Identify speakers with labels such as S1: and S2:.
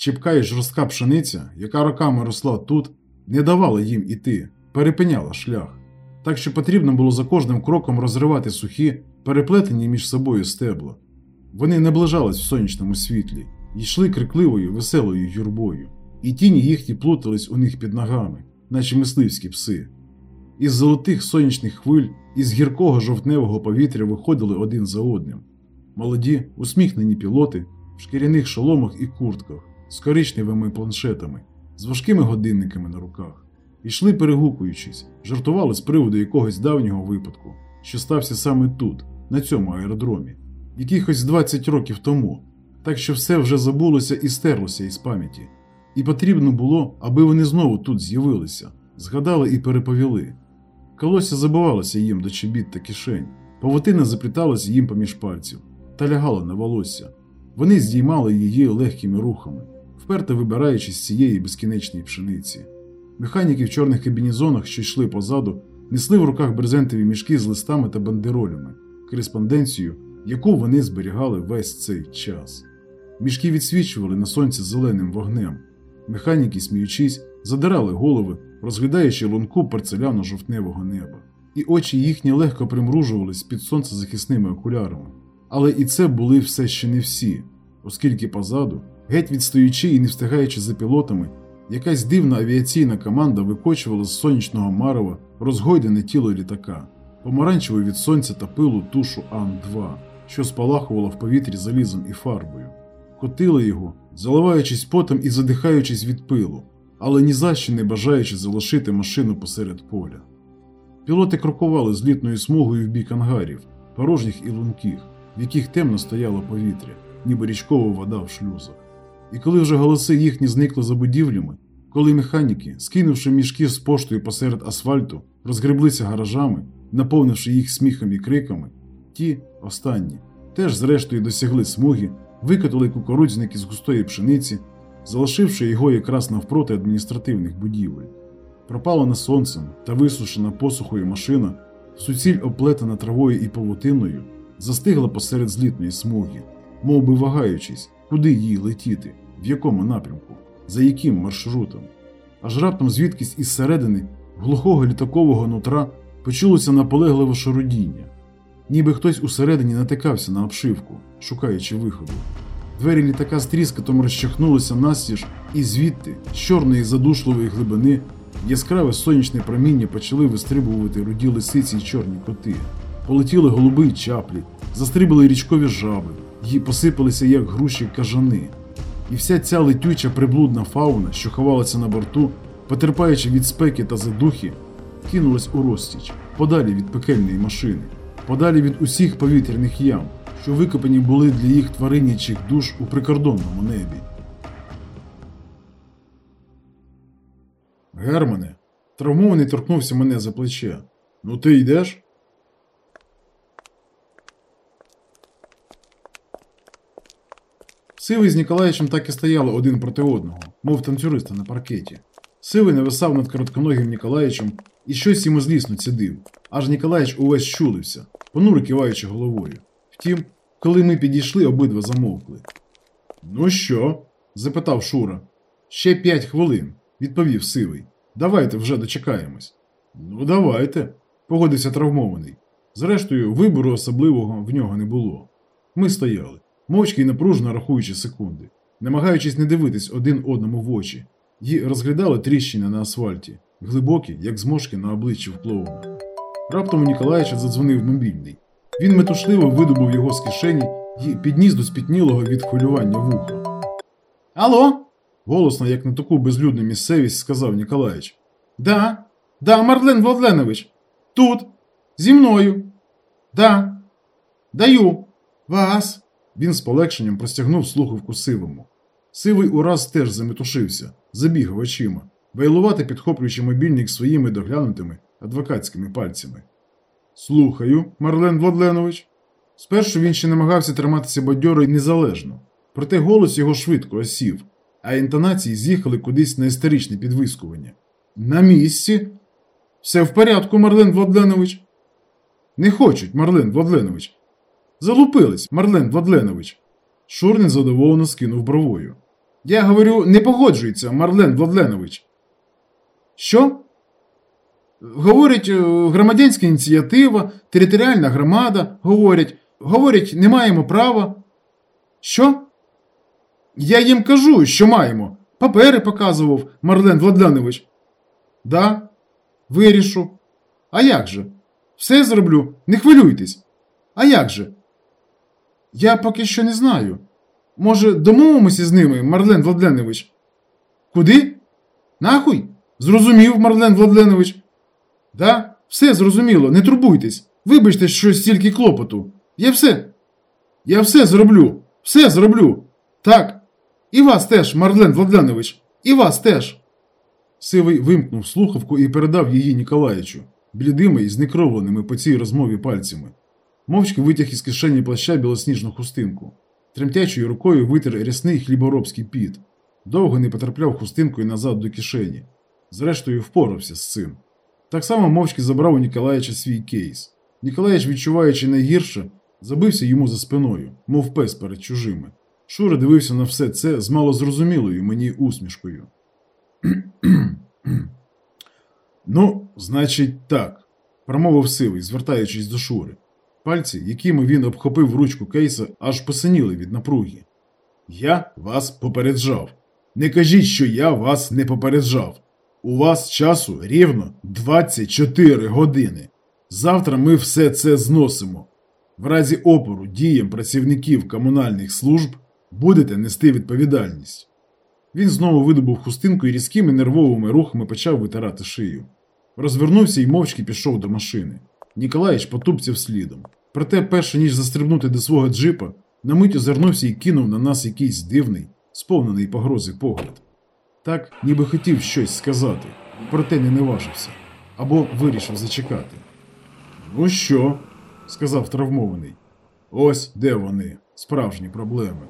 S1: Чіпка і жорстка пшениця, яка роками росла тут, не давала їм іти, перепиняла шлях. Так що потрібно було за кожним кроком розривати сухі, переплетені між собою стебла. Вони наближались в сонячному світлі, йшли крикливою, веселою юрбою, і тіні їхні плутались у них під ногами, наче мисливські пси. Із золотих сонячних хвиль, із гіркого жовтневого повітря виходили один за одним. Молоді, усміхнені пілоти в шкіряних шоломах і куртках, з коричневими планшетами, з важкими годинниками на руках. Ішли перегукуючись, жартували з приводу якогось давнього випадку, що стався саме тут, на цьому аеродромі, якихось 20 років тому, так що все вже забулося і стерлося із пам'яті. І потрібно було, аби вони знову тут з'явилися, згадали і переповіли. Колося забивалося їм до чобіт та кишень, павутина запліталася їм поміж пальців та лягала на волосся. Вони здіймали її легкими рухами, вперто вибираючись з цієї безкінечної пшениці. Механіки в чорних кабінізонах, що йшли позаду, несли в руках брезентові мішки з листами та бандеролями, кореспонденцію, яку вони зберігали весь цей час. Мішки відсвічували на сонці зеленим вогнем. Механіки, сміючись, задирали голови, розглядаючи лунку порцеляно-жовтневого неба, і очі їхні легко примружувались під сонцезахисними окулярами. Але і це були все ще не всі, оскільки позаду, геть відстоючи і не встигаючи за пілотами, якась дивна авіаційна команда викочувала з сонячного марева розгойдене тіло літака, помаранчеву від сонця та пилу тушу Ан-2, що спалахувала в повітрі залізом і фарбою. Котили його, заливаючись потом і задихаючись від пилу, але ні за що не бажаючи залишити машину посеред поля. Пілоти крокували з літною смугою в бік ангарів, порожніх і лунких, в яких темно стояло повітря, ніби річкова вода в шлюзах. І коли вже голоси їхні зникли за будівлями, коли механіки, скинувши мішки з поштою посеред асфальту, розгреблися гаражами, наповнивши їх сміхом і криками, ті, останні, теж зрештою досягли смуги, викотали кукурудзник із густої пшениці, залишивши його якраз навпроти адміністративних будівель. Пропалена сонцем та висушена посухою машина, суціль оплетена травою і павутиною, застигла посеред злітної смуги, мов би вагаючись, куди їй летіти, в якому напрямку, за яким маршрутом. Аж раптом звідкись із середини глухого літакового нутра почулося наполегливе шарудіння, ніби хтось усередині натикався на обшивку, шукаючи виходу. Двері літака з тріскотом розчахнулися настіж, і звідти, з чорної задушливої глибини, яскраве сонячне проміння почали вистрибувати руді лисиці й чорні коти. Полетіли голуби й чаплі, застрибали річкові жаби, й посипалися, як груші кажани. І вся ця летюча приблудна фауна, що ховалася на борту, потерпаючи від спеки та задухи, кинулась у розтіч, подалі від пекельної машини, подалі від усіх повітряних ям, що викопані були для їх твариннячих душ у прикордонному небі. Германе, травмований торкнувся мене за плече. Ну ти йдеш? Сивий з Ніколаєчем так і стояли один проти одного, мов танцюристи на паркеті. Сивий нависав над коротконогим Ніколаєчем і щось йому злісно цідив, аж Ніколаєч увесь щулився, понуро киваючи головою. Втім, коли ми підійшли, обидва замовкли. Ну що? запитав Шура. Ще п'ять хвилин, відповів сивий. Давайте вже дочекаємось. Ну, давайте, погодився травмований. Зрештою, вибору особливого в нього не було. Ми стояли, мовчки й напружено рахуючи секунди, намагаючись не дивитись один одному в очі, і розглядали тріщини на асфальті, глибокі, як зморшки на обличчі в. Раптом у Ніколаєча задзвонив мобільний. Він метушливо видобув його з кишені і підніс до спітнілого від хвилювання вуха. Алло? голосно, як на таку безлюдну місцевість, сказав Ніколаєч. Да, да, Марлен Владленович. Тут. Зі мною. Да. Даю. Вас. Він з полегшенням простягнув слухавку сивому. Сивий ураз теж заметушився, забігав очима, вайлувати підхоплюючи мобільник своїми доглянутими адвокатськими пальцями. Слухаю, Марлен Владленович. Спершу він ще намагався триматися бадьоро й незалежно, проте голос його швидко осів, а інтонації з'їхали кудись на історичне підвискування. На місці. Все в порядку, Марлен Владленович. Не хочуть, Марлен Владленович. Залупились, Марлен Владленович. Шурнін задоволено скинув бровою. Я говорю, не погоджується, Марлен Владленович. Що? Говорять, е, громадянська ініціатива, територіальна громада, говорять, говорять, не маємо права. Що? Я їм кажу, що маємо. Папери показував Марлен Владленович. Да, вирішу. А як же? Все зроблю, не хвилюйтесь. А як же? Я поки що не знаю. Може, домовимося з ними, Марлен Владленович? Куди? Нахуй? Зрозумів, Марлен Владленович. Да, все зрозуміло, не турбуйтесь. Вибачте, що стільки клопоту. Я все. Я все зроблю. Все зроблю. Так. І вас теж, Марлен Владленович. І вас теж. Сивий вимкнув слухавку і передав її Ніколаєчу, блідими і знекровленими по цій розмові пальцями. Мовчки витяг із кишені плаща білосніжну хустинку. Тремтячою рукою витер рясний хліборобський піт. Довго не потрапляв хустинкою назад до кишені. Зрештою, впорався з цим. Так само мовчки забрав у Ніколаєча свій кейс. Ніколаєч, відчуваючи найгірше, забився йому за спиною, мов пес перед чужими. Шура дивився на все це з малозрозумілою мені усмішкою. ну, значить, так, промовив сивий, звертаючись до Шури. Пальці, якими він обхопив ручку кейса, аж посиніли від напруги. Я вас попереджав. Не кажіть, що я вас не попереджав. У вас часу рівно 24 години. Завтра ми все це зносимо. В разі опору діям працівників комунальних служб будете нести відповідальність. Він знову видобув хустинку і різкими нервовими рухами почав витирати шию. Розвернувся і мовчки пішов до машини. Ніколаїч потупцяв слідом. Проте, перше ніж застрибнути до свого джипа, на мить озирнувся і кинув на нас якийсь дивний, сповнений погрози погляд. Так, ніби хотів щось сказати, проте не наважився або вирішив зачекати. Ну що? сказав травмований. Ось де вони, справжні проблеми.